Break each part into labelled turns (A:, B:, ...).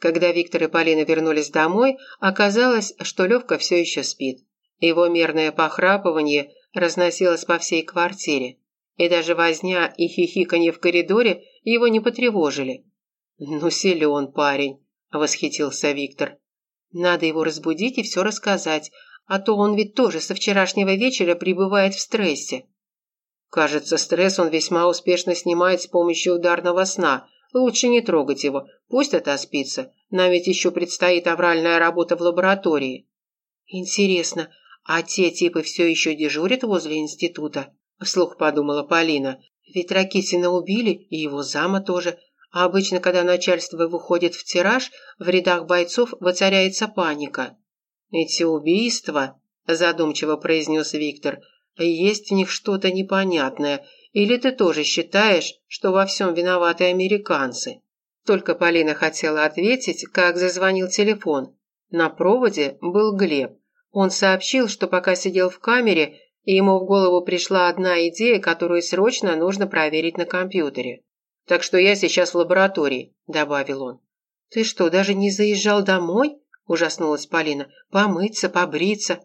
A: Когда Виктор и Полина вернулись домой, оказалось, что Левка все еще спит. Его мерное похрапывание разносилось по всей квартире. И даже возня и хихиканье в коридоре его не потревожили. «Ну, силен парень», – восхитился Виктор. «Надо его разбудить и все рассказать, а то он ведь тоже со вчерашнего вечера пребывает в стрессе». Кажется, стресс он весьма успешно снимает с помощью ударного сна. Лучше не трогать его, пусть отоспится. Нам ведь еще предстоит авральная работа в лаборатории. Интересно, а те типы все еще дежурят возле института? Вслух подумала Полина. Ведь Ракитина убили, и его зама тоже. А обычно, когда начальство выходит в тираж, в рядах бойцов воцаряется паника. «Эти убийства», – задумчиво произнес Виктор, – «есть в них что-то непонятное. Или ты тоже считаешь, что во всем виноваты американцы?» Только Полина хотела ответить, как зазвонил телефон. На проводе был Глеб. Он сообщил, что пока сидел в камере, и ему в голову пришла одна идея, которую срочно нужно проверить на компьютере. «Так что я сейчас в лаборатории», – добавил он. «Ты что, даже не заезжал домой?» – ужаснулась Полина. «Помыться, побриться».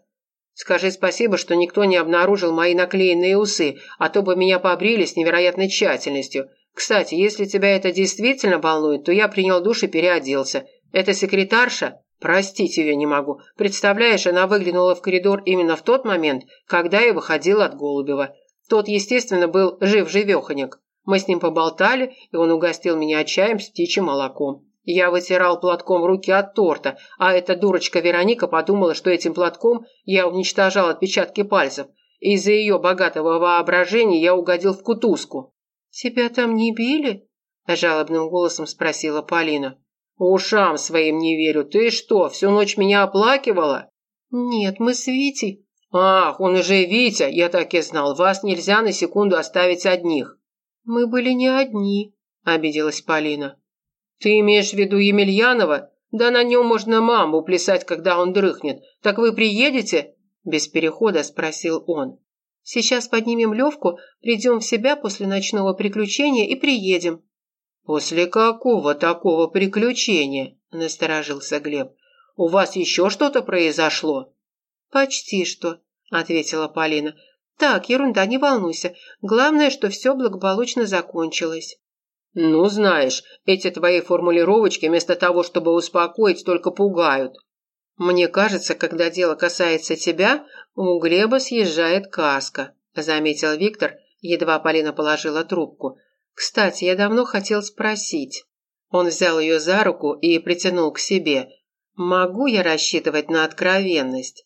A: «Скажи спасибо, что никто не обнаружил мои наклеенные усы, а то бы меня побрили с невероятной тщательностью. Кстати, если тебя это действительно волнует, то я принял душ и переоделся. Это секретарша? Простить ее не могу. Представляешь, она выглянула в коридор именно в тот момент, когда я выходил от Голубева. Тот, естественно, был жив-живеханек. Мы с ним поболтали, и он угостил меня чаем с птичьим молоком. Я вытирал платком руки от торта, а эта дурочка Вероника подумала, что этим платком я уничтожал отпечатки пальцев. Из-за ее богатого воображения я угодил в кутузку. «Тебя там не били?» – жалобным голосом спросила Полина. «Ушам своим не верю. Ты что, всю ночь меня оплакивала?» «Нет, мы с Витей». «Ах, он уже Витя, я так и знал. Вас нельзя на секунду оставить одних». «Мы были не одни», – обиделась Полина. «Ты имеешь в виду Емельянова? Да на нем можно маму плясать, когда он дрыхнет. Так вы приедете?» Без перехода спросил он. Сейчас поднимем Левку, придем в себя после ночного приключения и приедем». «После какого такого приключения?» – насторожился Глеб. «У вас еще что-то произошло?» «Почти что», – ответила Полина. «Так, ерунда, не волнуйся. Главное, что все благополучно закончилось». «Ну, знаешь, эти твои формулировочки вместо того, чтобы успокоить, только пугают. Мне кажется, когда дело касается тебя, «У Глеба съезжает каска», – заметил Виктор, едва Полина положила трубку. «Кстати, я давно хотел спросить». Он взял ее за руку и притянул к себе. «Могу я рассчитывать на откровенность?»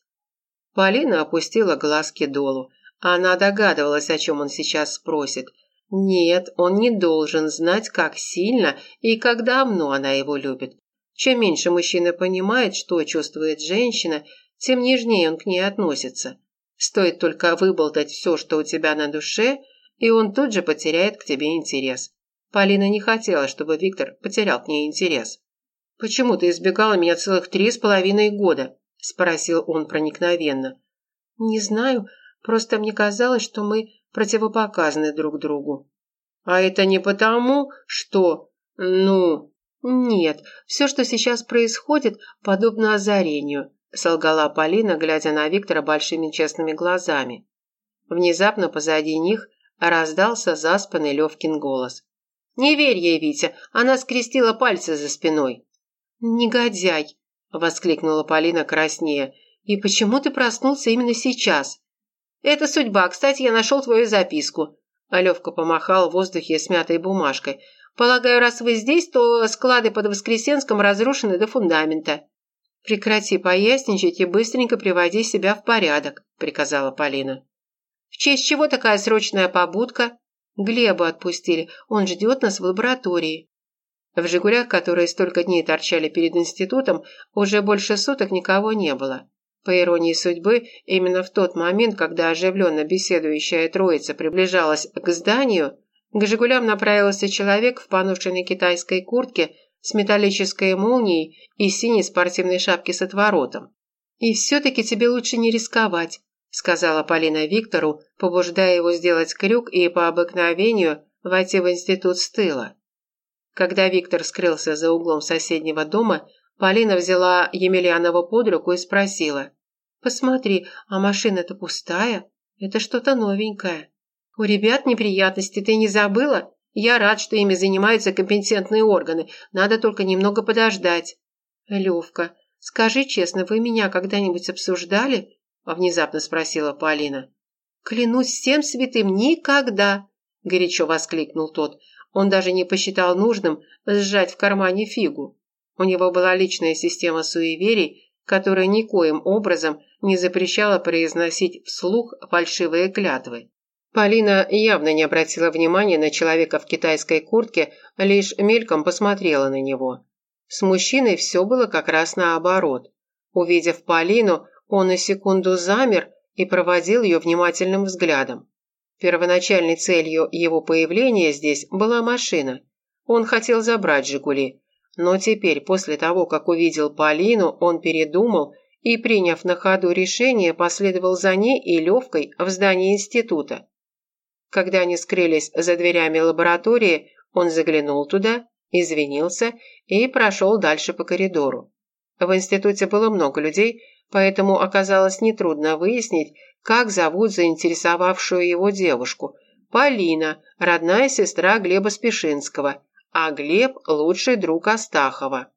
A: Полина опустила глазки долу. Она догадывалась, о чем он сейчас спросит. Нет, он не должен знать, как сильно и как давно она его любит. Чем меньше мужчина понимает, что чувствует женщина, тем нежнее он к ней относится. Стоит только выболтать все, что у тебя на душе, и он тут же потеряет к тебе интерес. Полина не хотела, чтобы Виктор потерял к ней интерес. «Почему ты избегала меня целых три с половиной года?» – спросил он проникновенно. «Не знаю, просто мне казалось, что мы противопоказаны друг другу». «А это не потому, что... ну...» «Нет, все, что сейчас происходит, подобно озарению. – солгала Полина, глядя на Виктора большими честными глазами. Внезапно позади них раздался заспанный Левкин голос. «Не верь ей, Витя, она скрестила пальцы за спиной». «Негодяй!» – воскликнула Полина краснее. «И почему ты проснулся именно сейчас?» «Это судьба. Кстати, я нашел твою записку». Алевка помахал в воздухе смятой бумажкой. «Полагаю, раз вы здесь, то склады под Воскресенском разрушены до фундамента». «Прекрати поясничать и быстренько приводи себя в порядок», – приказала Полина. «В честь чего такая срочная побудка?» «Глеба отпустили, он ждет нас в лаборатории». В «Жигулях», которые столько дней торчали перед институтом, уже больше суток никого не было. По иронии судьбы, именно в тот момент, когда оживленно беседующая троица приближалась к зданию, к «Жигулям» направился человек в поношенной китайской куртке с металлической молнией и синей спортивной шапки с отворотом. «И все-таки тебе лучше не рисковать», сказала Полина Виктору, побуждая его сделать крюк и по обыкновению войти в институт с тыла. Когда Виктор скрылся за углом соседнего дома, Полина взяла Емельянова под руку и спросила. «Посмотри, а машина-то пустая? Это что-то новенькое. У ребят неприятности, ты не забыла? Я рад, что ими занимаются компетентные органы. Надо только немного подождать». «Левка, скажи честно, вы меня когда-нибудь обсуждали?» Внезапно спросила Полина. «Клянусь всем святым, никогда!» Горячо воскликнул тот. Он даже не посчитал нужным сжать в кармане фигу. У него была личная система суеверий, которая никоим образом не запрещала произносить вслух фальшивые клятвы. Полина явно не обратила внимания на человека в китайской куртке, лишь мельком посмотрела на него. С мужчиной все было как раз наоборот. Увидев Полину, он на секунду замер и проводил ее внимательным взглядом. Первоначальной целью его появления здесь была машина. Он хотел забрать «Жигули», но теперь, после того, как увидел Полину, он передумал и, приняв на ходу решение, последовал за ней и Левкой в здание института. Когда они скрылись за дверями лаборатории, он заглянул туда, извинился и прошел дальше по коридору. В институте было много людей, поэтому оказалось нетрудно выяснить, как зовут заинтересовавшую его девушку. Полина, родная сестра Глеба Спешинского, а Глеб – лучший друг Астахова.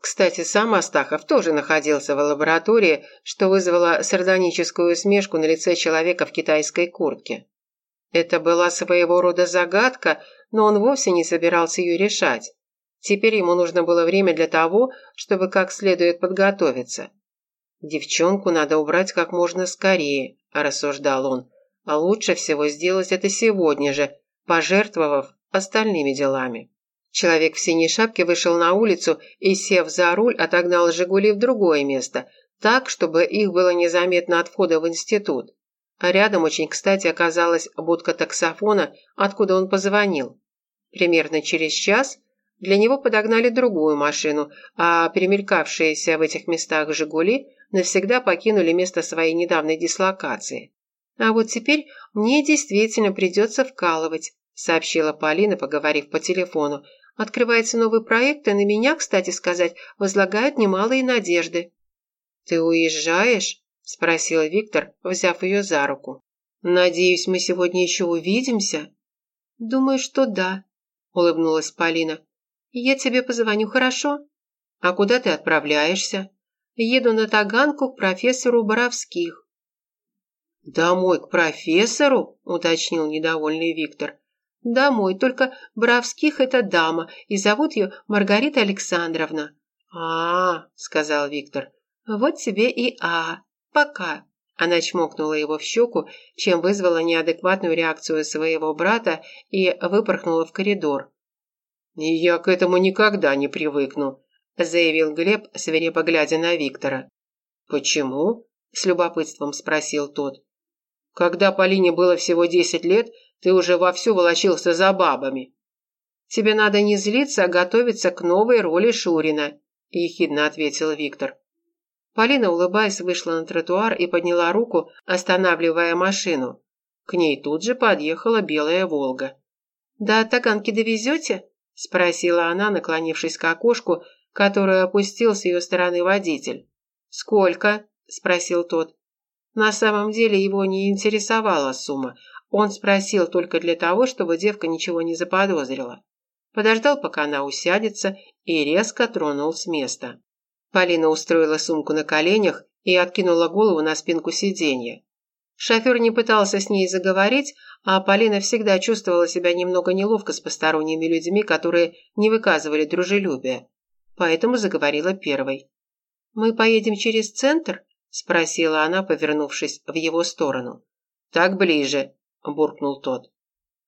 A: Кстати, сам Астахов тоже находился в лаборатории, что вызвало сардоническую усмешку на лице человека в китайской куртке. Это была своего рода загадка, но он вовсе не собирался ее решать. Теперь ему нужно было время для того, чтобы как следует подготовиться. «Девчонку надо убрать как можно скорее», – рассуждал он. «А лучше всего сделать это сегодня же, пожертвовав остальными делами». Человек в синей шапке вышел на улицу и, сев за руль, отогнал «Жигули» в другое место, так, чтобы их было незаметно от входа в институт. А рядом очень кстати оказалась будка таксофона, откуда он позвонил. Примерно через час для него подогнали другую машину, а примелькавшиеся в этих местах «Жигули» навсегда покинули место своей недавней дислокации. «А вот теперь мне действительно придется вкалывать», сообщила Полина, поговорив по телефону. «Открывается новый проект, и на меня, кстати сказать, возлагают немалые надежды». «Ты уезжаешь?» – спросил Виктор, взяв ее за руку. «Надеюсь, мы сегодня еще увидимся?» «Думаю, что да», – улыбнулась Полина. «Я тебе позвоню, хорошо?» «А куда ты отправляешься?» «Еду на Таганку к профессору Боровских». «Домой к профессору?» – уточнил недовольный Виктор. «Домой, только Боровских – это дама, и зовут ее Маргарита Александровна». «А, -а – сказал Виктор, – вот тебе и А. Пока». Она чмокнула его в щеку, чем вызвала неадекватную реакцию своего брата и выпорхнула в коридор. «Я к этому никогда не привыкну», – заявил Глеб, свирепо глядя на Виктора. «Почему?» – с любопытством спросил тот. «Когда Полине было всего десять лет, ты уже вовсю волочился за бабами». «Тебе надо не злиться, а готовиться к новой роли Шурина», – ехидно ответил Виктор. Полина, улыбаясь, вышла на тротуар и подняла руку, останавливая машину. К ней тут же подъехала белая «Волга». «Да Таганки довезете?» – спросила она, наклонившись к окошку, которое опустил с ее стороны водитель. «Сколько?» – спросил тот. На самом деле его не интересовала сумма. Он спросил только для того, чтобы девка ничего не заподозрила. Подождал, пока она усядется, и резко тронул с места. Полина устроила сумку на коленях и откинула голову на спинку сиденья. Шофер не пытался с ней заговорить, а Полина всегда чувствовала себя немного неловко с посторонними людьми, которые не выказывали дружелюбия. Поэтому заговорила первой. «Мы поедем через центр?» – спросила она, повернувшись в его сторону. «Так ближе», – буркнул тот.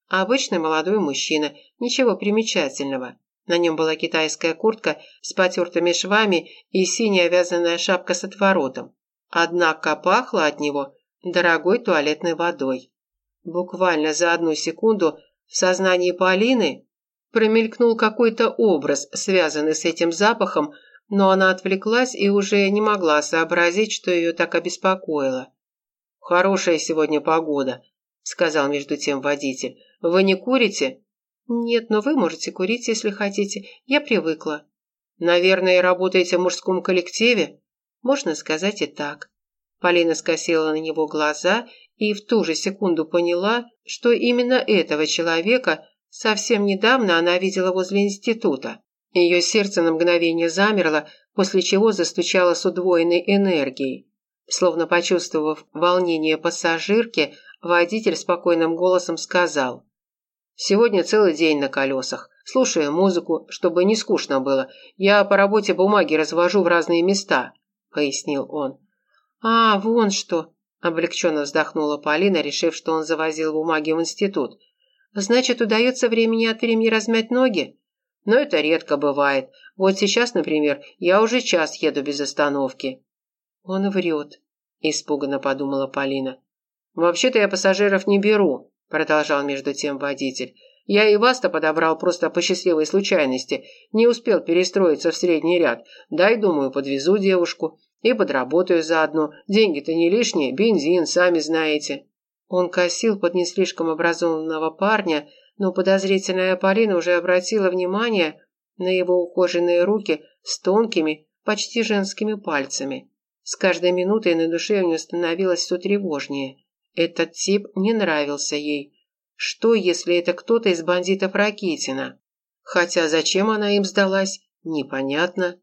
A: Обычный молодой мужчина, ничего примечательного. На нем была китайская куртка с потертыми швами и синяя вязаная шапка с отворотом. Однако пахло от него дорогой туалетной водой. Буквально за одну секунду в сознании Полины промелькнул какой-то образ, связанный с этим запахом, но она отвлеклась и уже не могла сообразить, что ее так обеспокоило. «Хорошая сегодня погода», — сказал между тем водитель. «Вы не курите?» «Нет, но вы можете курить, если хотите. Я привыкла». «Наверное, работаете в мужском коллективе?» «Можно сказать и так». Полина скосила на него глаза и в ту же секунду поняла, что именно этого человека совсем недавно она видела возле института. Ее сердце на мгновение замерло, после чего застучало с удвоенной энергией. Словно почувствовав волнение пассажирки, водитель спокойным голосом сказал. «Сегодня целый день на колесах. Слушаю музыку, чтобы не скучно было. Я по работе бумаги развожу в разные места», — пояснил он. «А, вон что!» – облегченно вздохнула Полина, решив, что он завозил бумаги в институт. «Значит, удается времени от времени размять ноги?» Но это редко бывает. Вот сейчас, например, я уже час еду без остановки». «Он врет», – испуганно подумала Полина. «Вообще-то я пассажиров не беру», – продолжал между тем водитель. «Я и вас-то подобрал просто по счастливой случайности. Не успел перестроиться в средний ряд. Дай, думаю, подвезу девушку. И подработаю заодно. Деньги-то не лишние, бензин, сами знаете». Он косил под не слишком образованного парня, но подозрительная Полина уже обратила внимание на его ухоженные руки с тонкими, почти женскими пальцами. С каждой минутой на душе у нее становилось все тревожнее. Этот тип не нравился ей. Что, если это кто-то из бандитов Ракитина? Хотя зачем она им сдалась, непонятно.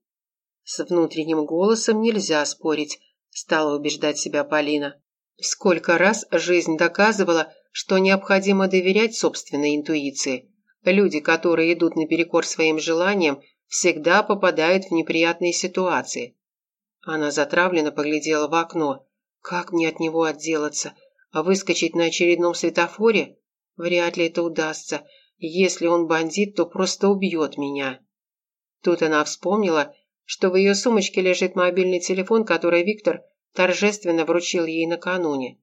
A: С внутренним голосом нельзя спорить, стала убеждать себя Полина. Сколько раз жизнь доказывала, что необходимо доверять собственной интуиции. Люди, которые идут наперекор своим желаниям, всегда попадают в неприятные ситуации. Она затравленно поглядела в окно. Как мне от него отделаться? А выскочить на очередном светофоре? Вряд ли это удастся. Если он бандит, то просто убьет меня. Тут она вспомнила, что в ее сумочке лежит мобильный телефон, который Виктор торжественно вручил ей накануне.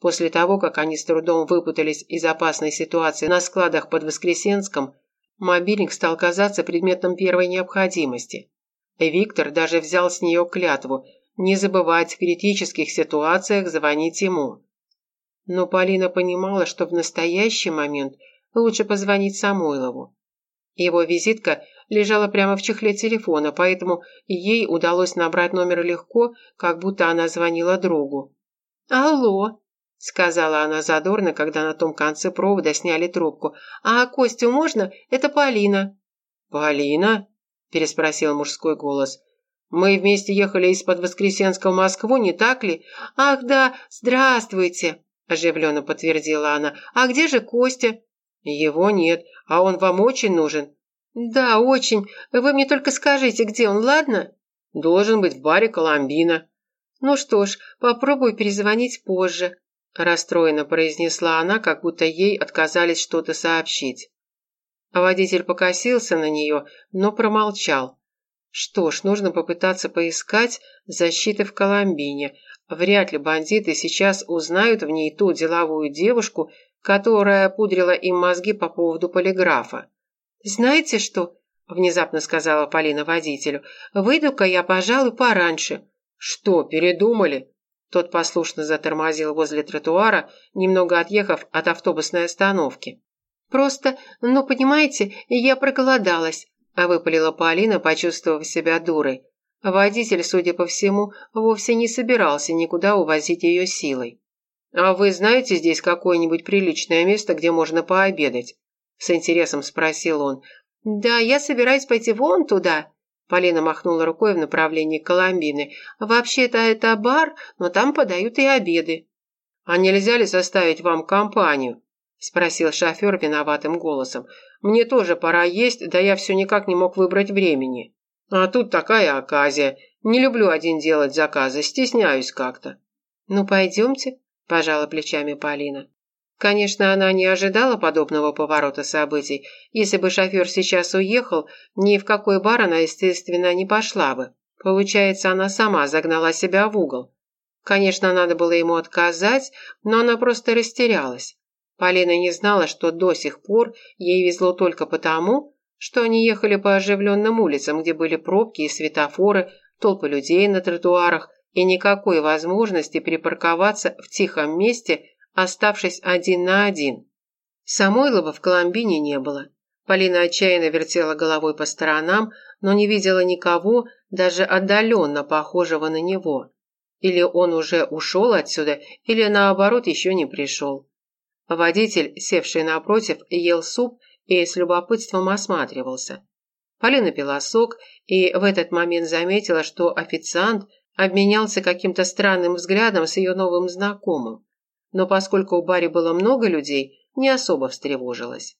A: После того, как они с трудом выпутались из опасной ситуации на складах под Воскресенском, мобильник стал казаться предметом первой необходимости. Виктор даже взял с нее клятву не забывать в критических ситуациях звонить ему. Но Полина понимала, что в настоящий момент лучше позвонить Самойлову. Его визитка лежала прямо в чехле телефона, поэтому ей удалось набрать номер легко, как будто она звонила другу. «Алло!» – сказала она задорно, когда на том конце провода сняли трубку. «А Костю можно? Это Полина». «Полина?» – переспросил мужской голос. «Мы вместе ехали из-под Воскресенска в Москву, не так ли?» «Ах да, здравствуйте!» – оживленно подтвердила она. «А где же Костя?» «Его нет, а он вам очень нужен». «Да, очень. Вы мне только скажите, где он, ладно?» «Должен быть в баре Коломбина». «Ну что ж, попробую перезвонить позже», расстроенно произнесла она, как будто ей отказались что-то сообщить. Водитель покосился на нее, но промолчал. Что ж, нужно попытаться поискать защиты в Коломбине. Вряд ли бандиты сейчас узнают в ней ту деловую девушку, которая пудрила им мозги по поводу полиграфа. «Знаете что?» – внезапно сказала Полина водителю. «Выйду-ка я, пожалуй, пораньше». «Что, передумали?» Тот послушно затормозил возле тротуара, немного отъехав от автобусной остановки. «Просто, ну, понимаете, я проголодалась», – выпалила Полина, почувствовав себя дурой. Водитель, судя по всему, вовсе не собирался никуда увозить ее силой. «А вы знаете здесь какое-нибудь приличное место, где можно пообедать?» – с интересом спросил он. «Да, я собираюсь пойти вон туда», Полина махнула рукой в направлении Коломбины. «Вообще-то это бар, но там подают и обеды». «А нельзя ли составить вам компанию?» – спросил шофер виноватым голосом. «Мне тоже пора есть, да я все никак не мог выбрать времени. А тут такая оказия. Не люблю один делать заказы, стесняюсь как-то». «Ну, пойдемте», – пожала плечами Полина. Конечно, она не ожидала подобного поворота событий. Если бы шофер сейчас уехал, ни в какой бар она, естественно, не пошла бы. Получается, она сама загнала себя в угол. Конечно, надо было ему отказать, но она просто растерялась. Полина не знала, что до сих пор ей везло только потому, что они ехали по оживленным улицам, где были пробки и светофоры, толпы людей на тротуарах и никакой возможности припарковаться в тихом месте – оставшись один на один. Самойлова в Коломбине не было. Полина отчаянно вертела головой по сторонам, но не видела никого, даже отдаленно похожего на него. Или он уже ушел отсюда, или наоборот еще не пришел. Водитель, севший напротив, ел суп и с любопытством осматривался. Полина пила сок и в этот момент заметила, что официант обменялся каким-то странным взглядом с ее новым знакомым. Но поскольку у баре было много людей, не особо встревожилась.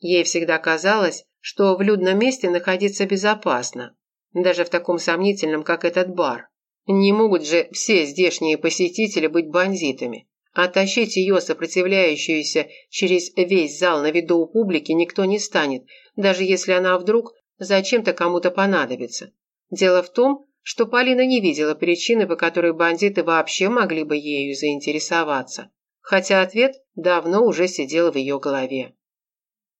A: Ей всегда казалось, что в людном месте находиться безопасно, даже в таком сомнительном, как этот бар. Не могут же все здешние посетители быть бандитами. А тащить ее, сопротивляющуюся, через весь зал на виду у публики никто не станет, даже если она вдруг зачем-то кому-то понадобится. Дело в том, что Полина не видела причины, по которой бандиты вообще могли бы ею заинтересоваться, хотя ответ давно уже сидел в ее голове.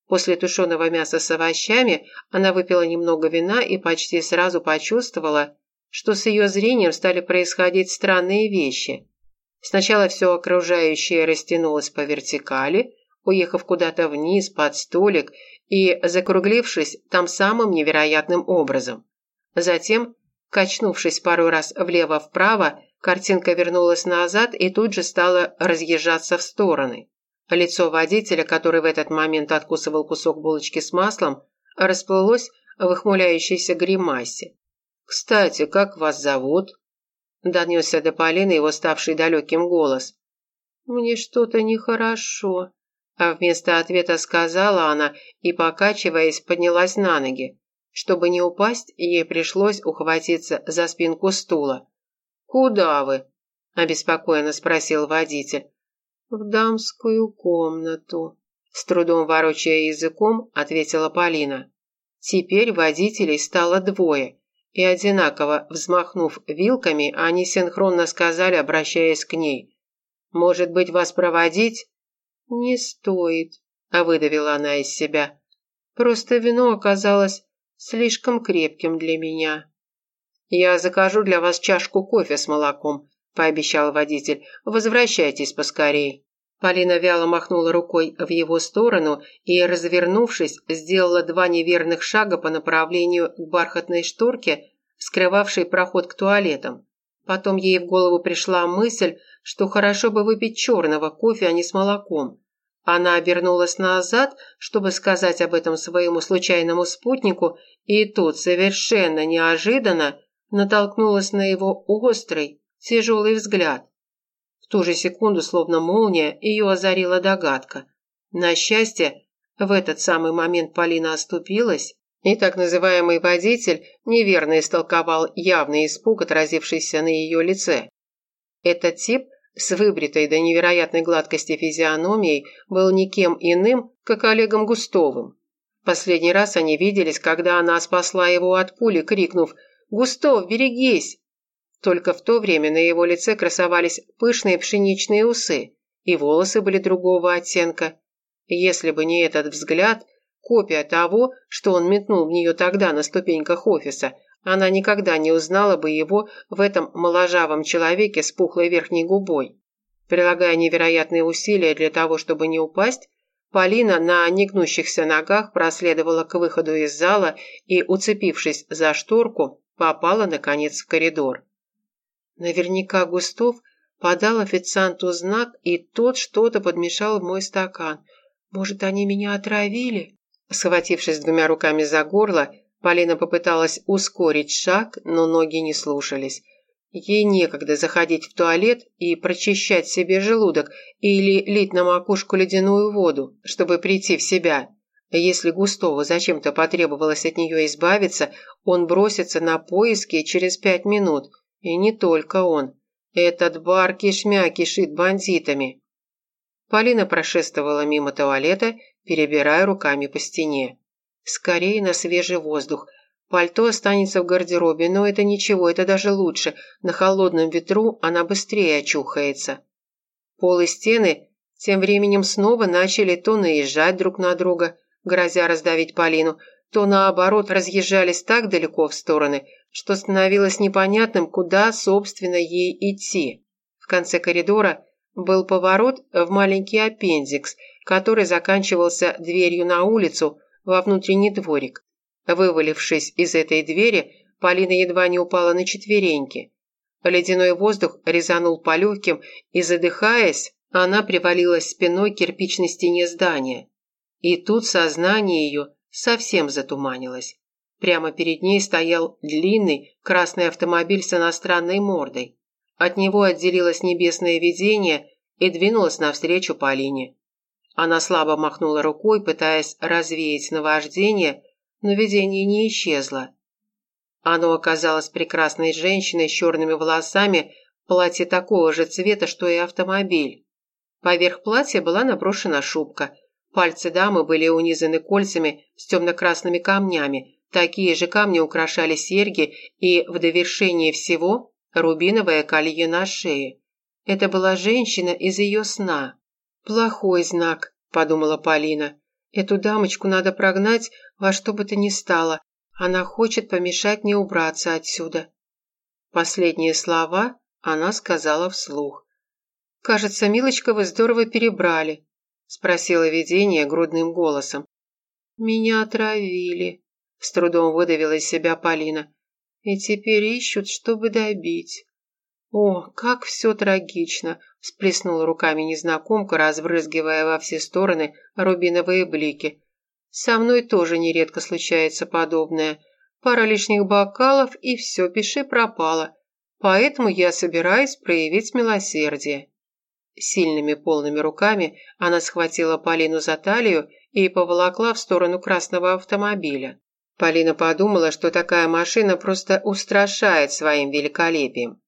A: После тушеного мяса с овощами она выпила немного вина и почти сразу почувствовала, что с ее зрением стали происходить странные вещи. Сначала все окружающее растянулось по вертикали, уехав куда-то вниз под столик и закруглившись там самым невероятным образом. Затем, качнувшись пару раз влево-вправо, картинка вернулась назад и тут же стала разъезжаться в стороны. Лицо водителя, который в этот момент откусывал кусок булочки с маслом, расплылось в охмуляющейся гримасе. «Кстати, как вас зовут?» Донесся до Полины его ставший далеким голос. «Мне что-то нехорошо», а вместо ответа сказала она и, покачиваясь, поднялась на ноги. Чтобы не упасть, ей пришлось ухватиться за спинку стула. «Куда вы?» – обеспокоенно спросил водитель в дамскую комнату», – с трудом ворочая языком, ответила Полина. Теперь водителей стало двое, и одинаково взмахнув вилками, они синхронно сказали, обращаясь к ней. «Может быть, вас проводить?» «Не стоит», – выдавила она из себя. «Просто вино оказалось слишком крепким для меня». «Я закажу для вас чашку кофе с молоком», пообещал водитель. «Возвращайтесь поскорей». Полина вяло махнула рукой в его сторону и, развернувшись, сделала два неверных шага по направлению к бархатной шторке, скрывавшей проход к туалетам. Потом ей в голову пришла мысль, что хорошо бы выпить черного кофе, а не с молоком. Она обернулась назад, чтобы сказать об этом своему случайному спутнику, и тут совершенно неожиданно натолкнулась на его острый, тяжелый взгляд. В ту же секунду, словно молния, ее озарила догадка. На счастье, в этот самый момент Полина оступилась, и так называемый водитель неверно истолковал явный испуг, отразившийся на ее лице. Этот тип с выбритой до невероятной гладкости физиономией был никем иным, как Олегом Густовым. Последний раз они виделись, когда она спасла его от пули, крикнув «Густов, берегись!» Только в то время на его лице красовались пышные пшеничные усы, и волосы были другого оттенка. Если бы не этот взгляд, копия того, что он метнул в нее тогда на ступеньках офиса, она никогда не узнала бы его в этом моложавом человеке с пухлой верхней губой. Прилагая невероятные усилия для того, чтобы не упасть, Полина на негнущихся ногах проследовала к выходу из зала и, уцепившись за шторку, попала, наконец, в коридор. Наверняка Густов подал официанту знак, и тот что-то подмешал в мой стакан. Может, они меня отравили? Схватившись двумя руками за горло, Полина попыталась ускорить шаг, но ноги не слушались. Ей некогда заходить в туалет и прочищать себе желудок или лить на макушку ледяную воду, чтобы прийти в себя. Если Густову зачем-то потребовалось от нее избавиться, он бросится на поиски через пять минут – и не только он. Этот бар кишмя кишит бандитами. Полина прошествовала мимо туалета, перебирая руками по стене. Скорее на свежий воздух. Пальто останется в гардеробе, но это ничего, это даже лучше. На холодном ветру она быстрее очухается. Пол и стены тем временем снова начали то наезжать друг на друга, грозя раздавить Полину, то наоборот разъезжались так далеко в стороны, что становилось непонятным, куда, собственно, ей идти. В конце коридора был поворот в маленький аппендикс, который заканчивался дверью на улицу, во внутренний дворик. Вывалившись из этой двери, Полина едва не упала на четвереньки. Ледяной воздух резанул по легким, и, задыхаясь, она привалилась спиной к кирпичной стене здания. И тут сознание ее совсем затуманилось. Прямо перед ней стоял длинный красный автомобиль с иностранной мордой. От него отделилось небесное видение и двинулось навстречу Полине. Она слабо махнула рукой, пытаясь развеять наваждение, но видение не исчезло. Оно оказалось прекрасной женщиной с черными волосами, платье такого же цвета, что и автомобиль. Поверх платья была наброшена шубка. Пальцы дамы были унизаны кольцами с темно-красными камнями, Такие же камни украшали серьги и, в довершение всего, рубиновое колье на шее. Это была женщина из ее сна. «Плохой знак», – подумала Полина. «Эту дамочку надо прогнать во что бы то ни стало. Она хочет помешать мне убраться отсюда». Последние слова она сказала вслух. «Кажется, Милочка, вы здорово перебрали», – спросила видение грудным голосом. «Меня отравили», с трудом выдавила из себя Полина. И теперь ищут, чтобы добить. О, как все трагично, всплеснула руками незнакомка, разбрызгивая во все стороны рубиновые блики. Со мной тоже нередко случается подобное. Пара лишних бокалов, и все, пиши пропало. Поэтому я собираюсь проявить милосердие. Сильными полными руками она схватила Полину за талию и поволокла в сторону красного автомобиля. Полина подумала, что такая машина просто устрашает своим великолепием.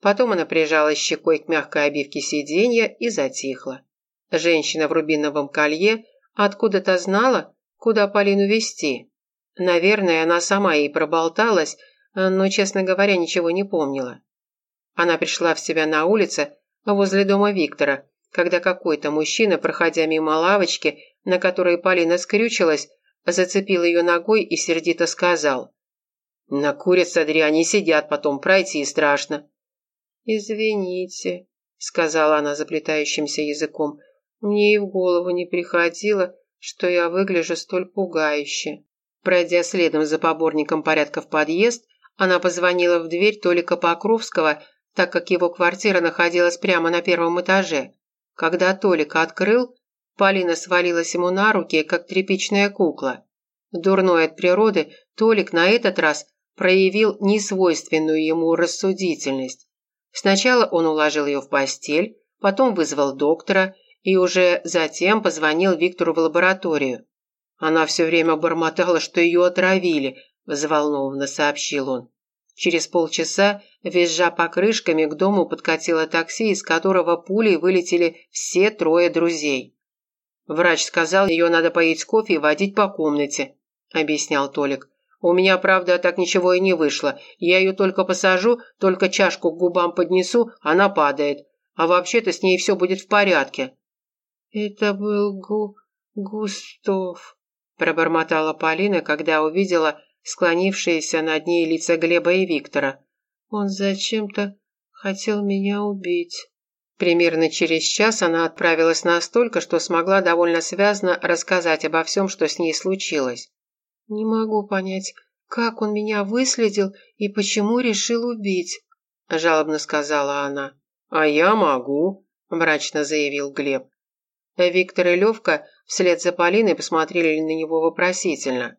A: Потом она прижалась щекой к мягкой обивке сиденья и затихла. Женщина в рубиновом колье откуда-то знала, куда Полину вести. Наверное, она сама ей проболталась, но, честно говоря, ничего не помнила. Она пришла в себя на улице возле дома Виктора, когда какой-то мужчина, проходя мимо лавочки, на которой Полина скрючилась, зацепил ее ногой и сердито сказал. «На курица дряни сидят, потом пройти страшно». «Извините», — сказала она заплетающимся языком, «мне и в голову не приходило, что я выгляжу столь пугающе». Пройдя следом за поборником порядка в подъезд, она позвонила в дверь Толика Покровского, так как его квартира находилась прямо на первом этаже. Когда Толик открыл, Полина свалилась ему на руки, как тряпичная кукла. Дурной от природы, Толик на этот раз проявил несвойственную ему рассудительность. Сначала он уложил ее в постель, потом вызвал доктора и уже затем позвонил Виктору в лабораторию. Она все время бормотала, что ее отравили, взволнованно сообщил он. Через полчаса, визжа покрышками, к дому подкатило такси, из которого пулей вылетели все трое друзей. Врач сказал, ее надо поить кофе и водить по комнате, объяснял Толик. У меня, правда, так ничего и не вышло. Я ее только посажу, только чашку к губам поднесу, она падает. А вообще-то с ней все будет в порядке. Это был Гу... Густов, пробормотала Полина, когда увидела склонившиеся над ней лица Глеба и Виктора. Он зачем-то хотел меня убить. Примерно через час она отправилась настолько, что смогла довольно связно рассказать обо всем, что с ней случилось. «Не могу понять, как он меня выследил и почему решил убить», – жалобно сказала она. «А я могу», – мрачно заявил Глеб. Виктор и Левка вслед за Полиной посмотрели на него вопросительно.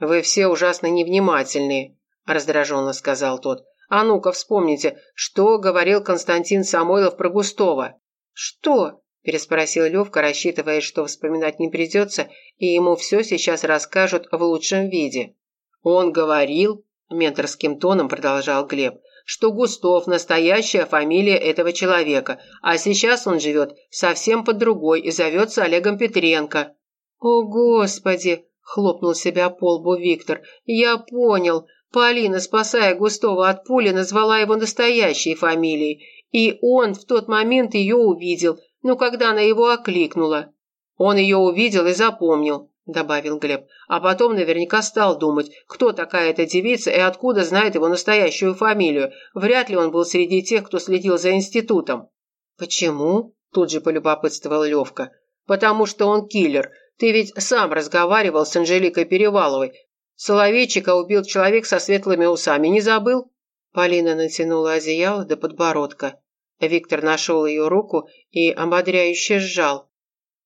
A: «Вы все ужасно невнимательные», – раздраженно сказал тот. А ну-ка вспомните, что говорил Константин Самойлов про Густова?» «Что?» – переспросил Левка, рассчитывая, что вспоминать не придется, и ему все сейчас расскажут в лучшем виде. «Он говорил», – менторским тоном продолжал Глеб, что Густов – настоящая фамилия этого человека, а сейчас он живет совсем под другой и зовется Олегом Петренко. «О, Господи!» – хлопнул себя по лбу Виктор. «Я понял. Полина, спасая Густова от пули, назвала его настоящей фамилией, и он в тот момент ее увидел, но когда она его окликнула. Он ее увидел и запомнил, добавил Глеб, а потом наверняка стал думать, кто такая эта девица и откуда знает его настоящую фамилию. Вряд ли он был среди тех, кто следил за институтом. Почему? Тут же полюбопытствовал Левка. Потому что он киллер. Ты ведь сам разговаривал с Анжеликой Переваловой. Соловейчика убил человек со светлыми усами, не забыл?» Полина натянула одеяло до подбородка. Виктор нашел ее руку и ободряюще сжал.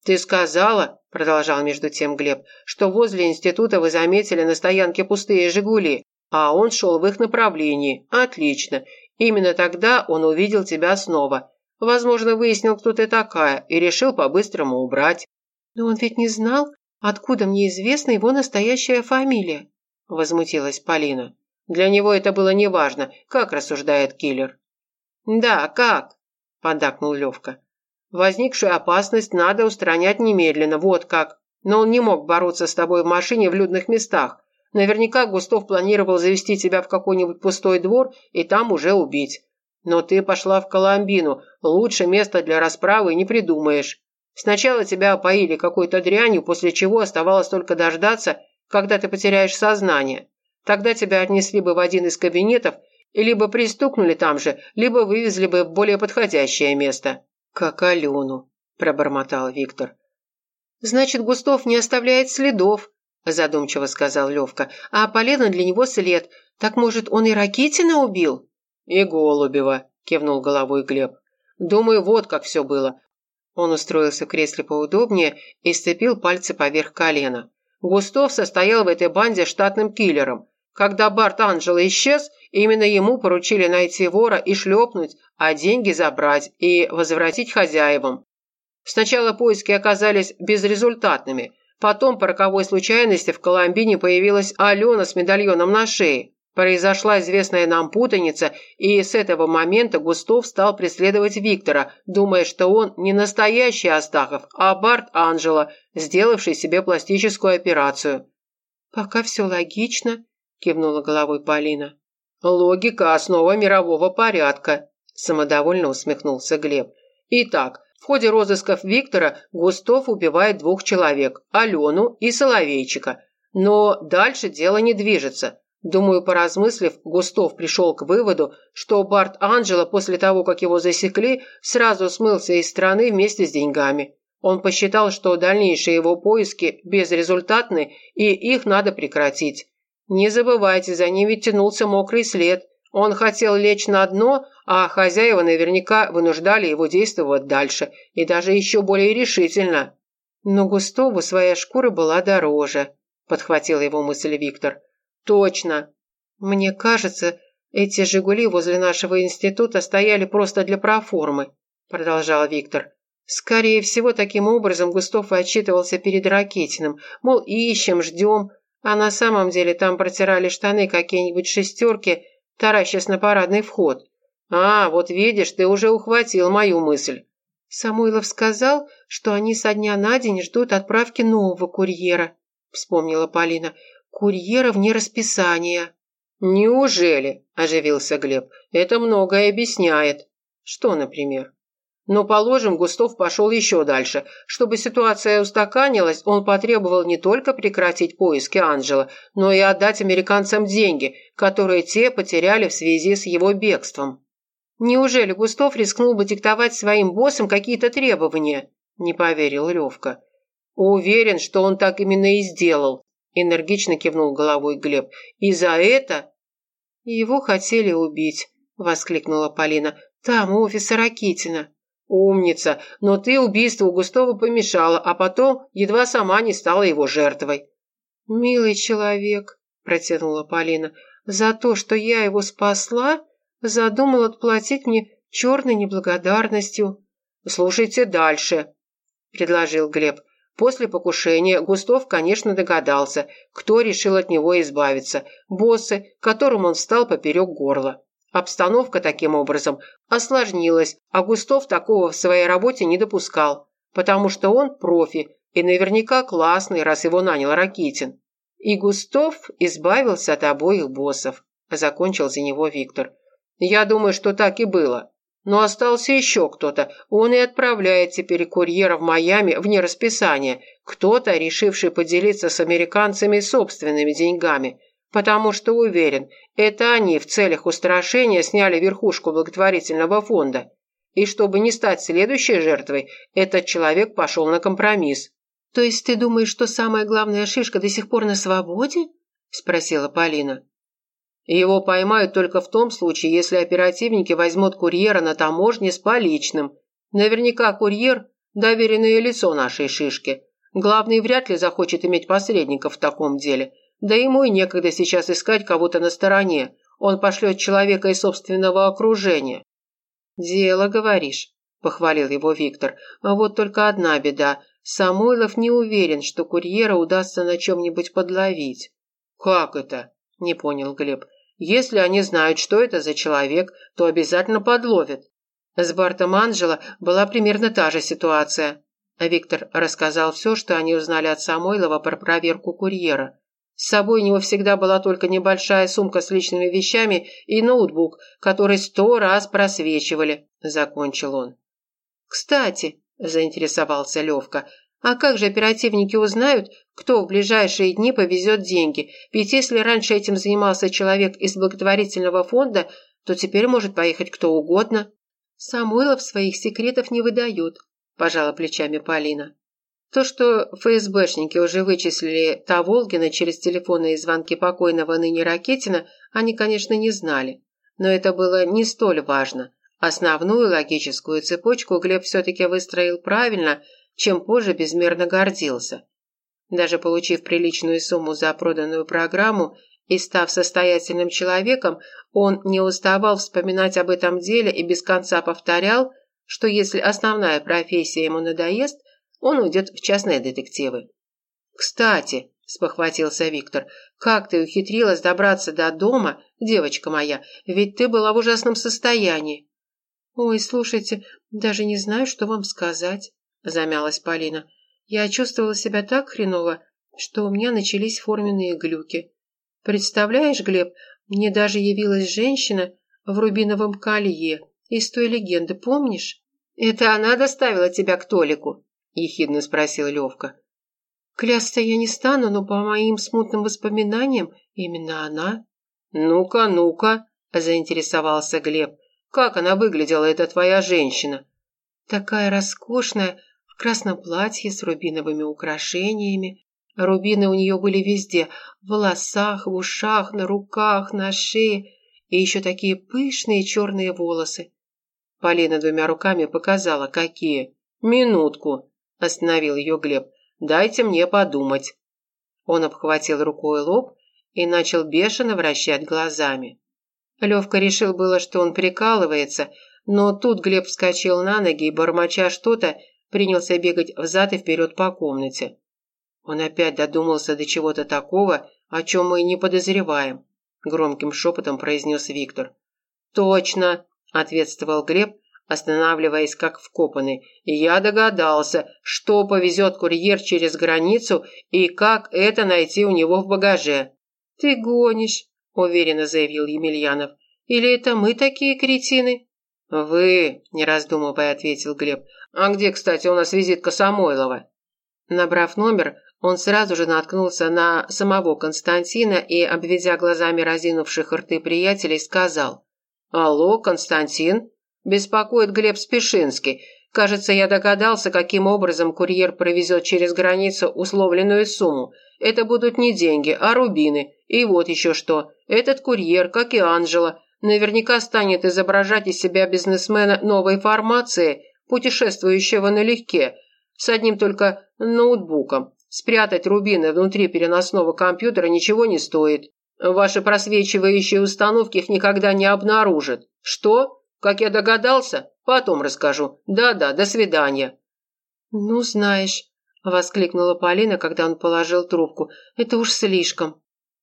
A: «Ты сказала, — продолжал между тем Глеб, — что возле института вы заметили на стоянке пустые «Жигули», а он шел в их направлении. Отлично. Именно тогда он увидел тебя снова. Возможно, выяснил, кто ты такая, и решил по-быстрому убрать.
B: «Но он ведь не знал, откуда мне известна его настоящая фамилия», – возмутилась Полина.
A: «Для него это было неважно, как рассуждает киллер». «Да, как?» – поддакнул Левка. «Возникшую опасность надо устранять немедленно, вот как. Но он не мог бороться с тобой в машине в людных местах. Наверняка Густов планировал завести тебя в какой-нибудь пустой двор и там уже убить. Но ты пошла в Коломбину, лучше места для расправы не придумаешь. Сначала тебя опоили какой-то дрянью, после чего оставалось только дождаться, когда ты потеряешь сознание. Тогда тебя отнесли бы в один из кабинетов и либо пристукнули там же, либо вывезли бы в более подходящее место». «Как Алену», – пробормотал Виктор.
B: «Значит, Густов не оставляет следов», – задумчиво сказал Левка. «А полезно для него след. Так, может, он и Ракитина убил?»
A: «И Голубева», – кивнул головой Глеб. «Думаю, вот как все было. Он устроился в кресле поудобнее и сцепил пальцы поверх колена. Густов состоял в этой банде штатным киллером. Когда Барт Анджело исчез, именно ему поручили найти вора и шлепнуть, а деньги забрать и возвратить хозяевам. Сначала поиски оказались безрезультатными. Потом по роковой случайности в Коломбине появилась Алена с медальоном на шее. Произошла известная нам путаница, и с этого момента Густов стал преследовать Виктора, думая, что он не настоящий Астахов, а Барт Анджело, сделавший себе пластическую операцию.
B: «Пока все логично», – кивнула головой Полина.
A: «Логика – основа мирового порядка», – самодовольно усмехнулся Глеб. «Итак, в ходе розысков Виктора Густов убивает двух человек – Алену и Соловейчика. Но дальше дело не движется». Думаю, поразмыслив, Густов пришел к выводу, что Барт Анджело после того, как его засекли, сразу смылся из страны вместе с деньгами. Он посчитал, что дальнейшие его поиски безрезультатны и их надо прекратить. Не забывайте, за ним ведь тянулся мокрый след. Он хотел лечь на дно, а хозяева наверняка вынуждали его действовать дальше, и даже еще более решительно.
B: Но Густову своя шкура была дороже, подхватил его мысль Виктор.
A: Точно.
B: Мне кажется, эти «Жигули» возле нашего института стояли просто для проформы, продолжал Виктор. Скорее всего, таким образом Густов отчитывался перед Ракетиным, мол, ищем, ждем, а на самом деле там протирали штаны какие-нибудь шестерки, таращась на парадный вход. А, вот видишь, ты уже ухватил мою мысль. Самойлов сказал, что они со дня на день ждут отправки нового курьера, вспомнила Полина курьера вне расписания».
A: «Неужели?» – оживился Глеб. «Это многое объясняет». «Что, например?» Но, положим, Густов пошел еще дальше. Чтобы ситуация устаканилась, он потребовал не только прекратить поиски Анджела, но и отдать американцам деньги, которые те потеряли в связи с его бегством.
B: «Неужели Густов рискнул бы диктовать своим боссам какие-то требования?»
A: – не поверил Левка. «Уверен, что он так именно и сделал», Энергично кивнул головой Глеб. «И за это...»
B: «Его хотели убить», — воскликнула Полина. «Там, у офиса Ракитина».
A: «Умница! Но ты убийству Густова помешала, а потом едва сама не стала его жертвой».
B: «Милый человек», — протянула Полина, — «за то, что я его спасла, задумал отплатить мне черной неблагодарностью».
A: «Слушайте дальше», — предложил Глеб. После покушения Густов, конечно, догадался, кто решил от него избавиться – боссы, которым он встал поперек горла. Обстановка таким образом осложнилась, а Густов такого в своей работе не допускал, потому что он профи и наверняка классный, раз его нанял Ракитин. И Густов избавился от обоих боссов, закончил за него Виктор. Я думаю, что так и было. Но остался еще кто-то. Он и отправляет теперь курьера в Майами вне расписания. Кто-то, решивший поделиться с американцами собственными деньгами. Потому что уверен, это они в целях устрашения сняли верхушку благотворительного фонда. И чтобы не стать следующей жертвой, этот человек пошел на компромисс. То есть ты думаешь, что самая главная шишка до сих пор на свободе? спросила Полина.
B: Его поймают только в том случае, если оперативники возьмут курьера на таможне с поличным. Наверняка курьер – доверенное лицо нашей шишки. Главный вряд ли захочет иметь посредников в таком деле. Да ему и некогда сейчас искать кого-то на стороне. Он пошлет человека из собственного окружения.
A: «Дело, говоришь», – похвалил его Виктор. «А вот только одна беда. Самойлов не уверен, что курьера удастся на чем-нибудь подловить».
B: «Как это?» – не понял Глеб. Если они знают, что это за человек, то обязательно подловят. С Бартом Анджело была примерно та же ситуация. Виктор рассказал все, что они узнали от Самойлова про проверку курьера. С собой у него всегда была только небольшая сумка с личными вещами и ноутбук, который сто раз просвечивали, закончил он.
A: «Кстати», – заинтересовался Левка, а как же оперативники узнают, кто в ближайшие дни повезет деньги? Ведь если раньше этим занимался человек из благотворительного фонда, то теперь может поехать кто угодно. Самойлов своих секретов не выдает, пожала плечами Полина. То, что ФСБшники уже вычислили Таволгина через телефонные звонки покойного ныне Ракетина, они, конечно, не знали. Но это было не столь важно. Основную логическую цепочку Глеб все-таки выстроил правильно – чем позже безмерно гордился. Даже получив приличную сумму за проданную программу и став состоятельным человеком, он не уставал вспоминать об этом деле и без конца повторял, что если основная профессия ему надоест, он уйдет в частные детективы. «Кстати», – спохватился Виктор, – «как ты ухитрилась добраться до дома, девочка моя, ведь ты была в ужасном состоянии». «Ой, слушайте, даже не знаю, что вам сказать» замялась Полина. Я чувствовала себя так хреново, что у меня начались форменные глюки. Представляешь, Глеб, мне даже явилась женщина в рубиновом колье из той легенды, помнишь?
B: Это она доставила тебя к Толику? ехидно спросил Левка.
A: Клясться я не стану, но по моим смутным воспоминаниям именно она.
B: Ну-ка, ну-ка, заинтересовался Глеб. Как она выглядела, эта твоя женщина?
A: Такая роскошная, в красном платье с рубиновыми украшениями. Рубины у нее были везде – в волосах, в ушах, на руках, на шее и еще такие пышные черные волосы.
B: Полина двумя руками показала, какие. «Минутку», – остановил ее Глеб. «Дайте мне подумать». Он обхватил рукой лоб и начал бешено вращать глазами.
A: Левка решил было, что он прикалывается, но тут Глеб вскочил на ноги и, бормоча что-то, принялся бегать взад и вперед по комнате.
B: Он опять додумался до чего-то такого, о чем мы и не подозреваем, громким шепотом произнес Виктор. Точно, ответствовал Глеб, останавливаясь как вкопанный. Я догадался, что повезет курьер через границу и как это найти у него в багаже.
A: Ты гонишь, уверенно заявил Емельянов. Или это мы такие кретины?
B: Вы, не раздумывая, ответил Глеб. «А где, кстати, у нас визитка Самойлова?»
A: Набрав номер, он сразу же наткнулся на самого Константина и, обведя глазами разинувших рты приятелей, сказал.
B: «Алло, Константин? Беспокоит Глеб Спешинский. Кажется, я догадался, каким образом курьер провезет через границу условленную сумму. Это будут не деньги, а рубины. И вот еще что. Этот курьер, как и Анжела, наверняка станет изображать из себя бизнесмена новой формации – путешествующего налегке, с одним только ноутбуком. Спрятать рубины внутри переносного компьютера ничего не стоит. Ваши просвечивающие установки их никогда не обнаружат. Что? Как я догадался? Потом расскажу. Да-да, до свидания.
A: Ну, знаешь, воскликнула Полина, когда он положил трубку. Это уж слишком.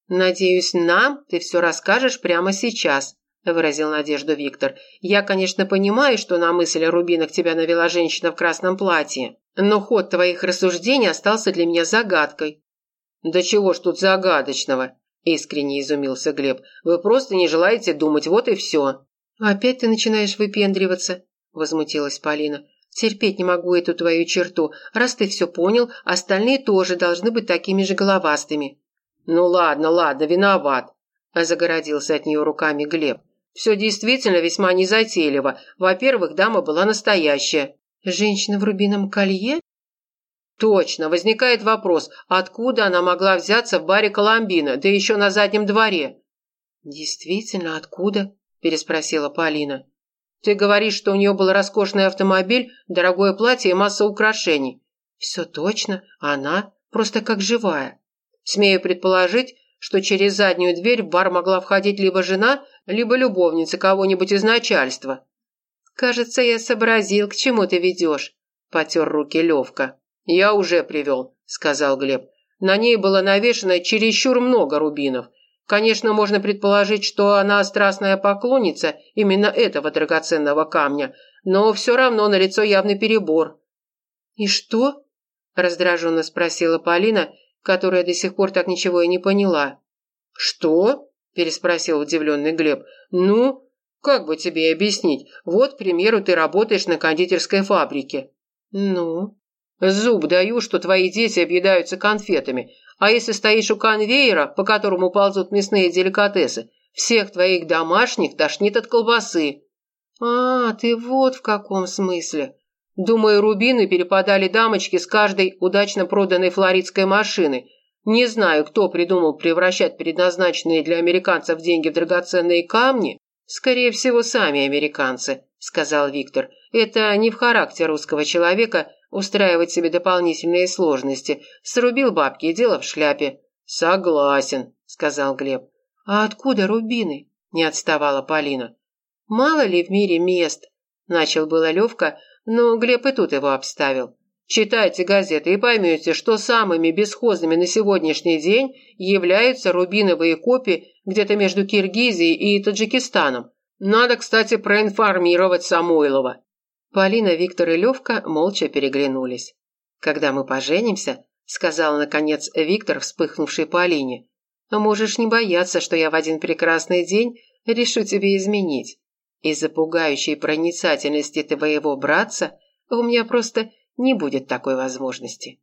A: Надеюсь, нам ты все расскажешь прямо сейчас, – выразил надежду Виктор. «Я, конечно, понимаю, что на мысль о рубинах тебя навела женщина в красном платье, но ход твоих рассуждений остался для меня загадкой».
B: «Да чего ж тут загадочного?» – искренне изумился Глеб. «Вы просто не желаете думать, вот и все».
A: «Опять ты начинаешь выпендриваться», – возмутилась Полина. «Терпеть не могу эту твою черту. Раз ты все понял, остальные тоже должны быть такими же головастыми».
B: «Ну ладно, ладно, виноват», – загородился от нее руками Глеб. Все действительно весьма незатейливо. Во-первых, дама была настоящая.
A: Женщина в рубином колье?
B: Точно, возникает вопрос, откуда она могла взяться в баре Коломбина, да еще на заднем дворе?
A: Действительно, откуда? переспросила Полина.
B: Ты говоришь, что у нее был роскошный автомобиль, дорогое платье и масса украшений.
A: Все точно, она просто как живая.
B: Смею предположить, что через заднюю дверь в бар могла входить либо жена, либо любовница кого-нибудь из начальства.
A: «Кажется, я сообразил, к чему ты ведешь», – потер руки Левка.
B: «Я уже привел», – сказал Глеб. «На ней было навешано чересчур много рубинов. Конечно, можно предположить, что она страстная поклонница именно этого драгоценного камня, но все равно налицо явный перебор».
A: «И что?» – раздраженно спросила Полина, которая до сих пор так ничего и не поняла.
B: «Что?» – переспросил удивленный Глеб. «Ну, как бы тебе объяснить? Вот, к примеру, ты работаешь на кондитерской фабрике».
A: «Ну?»
B: «Зуб даю, что твои дети объедаются конфетами. А если стоишь у конвейера, по которому ползут мясные деликатесы, всех твоих домашних тошнит от колбасы».
A: «А, ты вот в каком смысле?»
B: Думаю, рубины перепадали дамочке с каждой удачно проданной флоридской машины. Не знаю, кто придумал превращать предназначенные для американцев деньги в драгоценные камни. Скорее всего, сами американцы, сказал Виктор. Это не в характере русского человека устраивать себе дополнительные сложности. Срубил бабки и дело в шляпе. Согласен, сказал Глеб.
A: А откуда рубины? Не отставала Полина.
B: Мало ли в мире мест, начал было Левка, но Глеб и тут его обставил. Читайте газеты и поймете, что самыми бесхозными на сегодняшний день являются рубиновые копии где-то между Киргизией и Таджикистаном. Надо, кстати, проинформировать Самойлова».
A: Полина, Виктор и Левка молча переглянулись. «Когда мы поженимся», — сказал, наконец, Виктор, вспыхнувший Полине, «можешь не бояться, что я в один прекрасный день решу тебе изменить. Из-за пугающей проницательности твоего братца у меня просто не будет такой возможности.